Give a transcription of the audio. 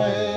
करूं मैं